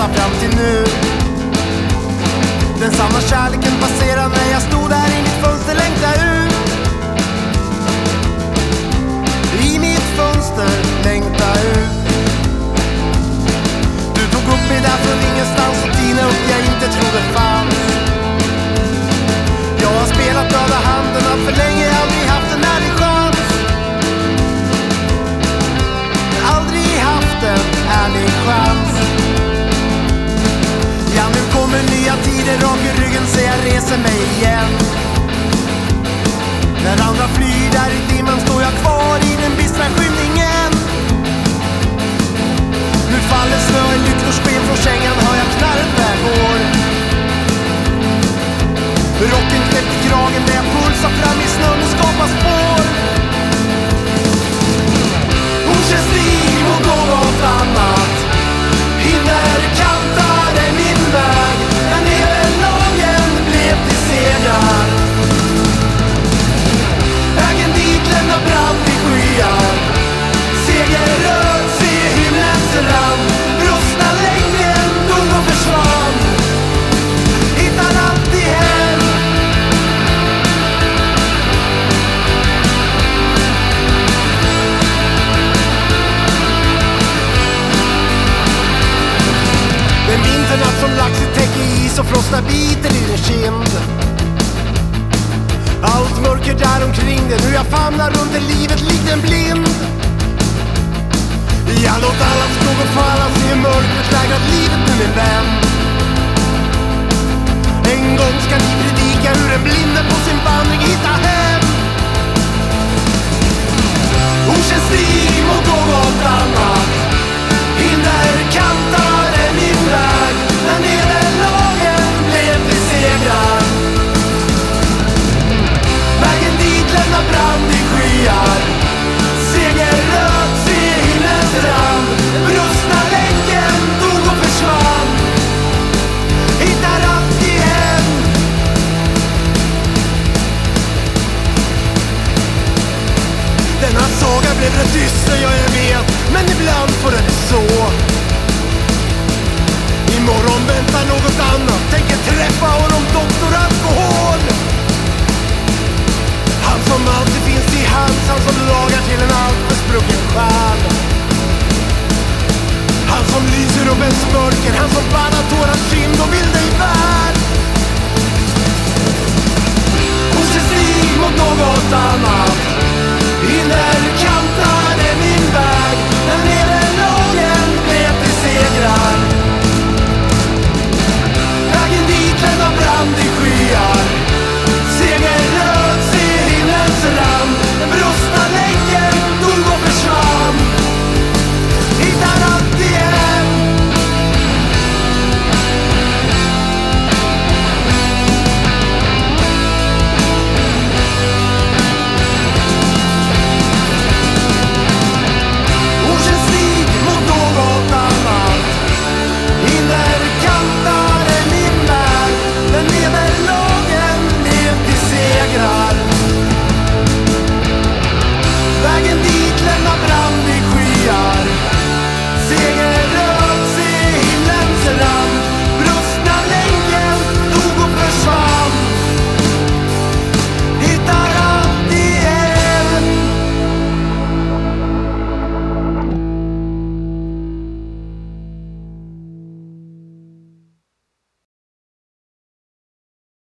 ända fram till nu. Den sanna kärleken passerar mig. just be frosta biter i din kind. Allt mörker där omkring dig, nu jag famnar under livet likt en blind. Jag låt alla skuggor falla, se mörkret. är rätt dyster, ja jag vet Men ibland får det bli så. Imorgon väntar något annat Tänker träffa honom, doktor Alkohol. Han som alltid finns i hands Han som lagar till en alltför sprucken själ Han som lyser upp ens mörker Han som bannar tårars kind och vill den